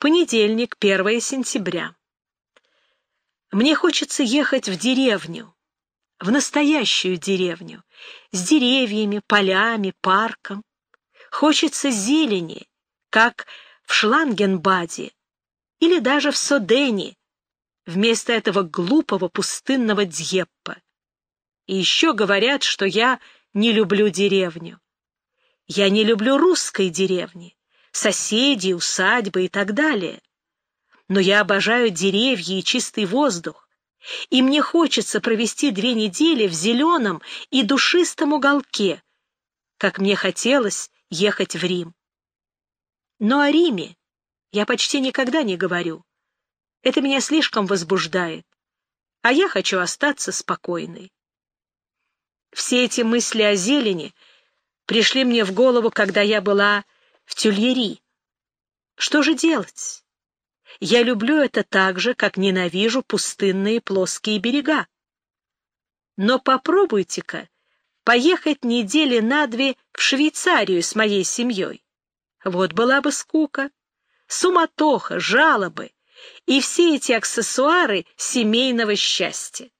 Понедельник, 1 сентября. Мне хочется ехать в деревню, в настоящую деревню, с деревьями, полями, парком. Хочется зелени, как в Шлангенбаде или даже в Содене, вместо этого глупого пустынного Дьеппа. И еще говорят, что я не люблю деревню. Я не люблю русской деревни, соседей, усадьбы и так далее. Но я обожаю деревья и чистый воздух, и мне хочется провести две недели в зеленом и душистом уголке, как мне хотелось ехать в Рим. Но о Риме я почти никогда не говорю. Это меня слишком возбуждает, а я хочу остаться спокойной. Все эти мысли о зелени пришли мне в голову, когда я была в Тюльери. Что же делать? Я люблю это так же, как ненавижу пустынные плоские берега. Но попробуйте-ка поехать недели на две в Швейцарию с моей семьей. Вот была бы скука, суматоха, жалобы и все эти аксессуары семейного счастья.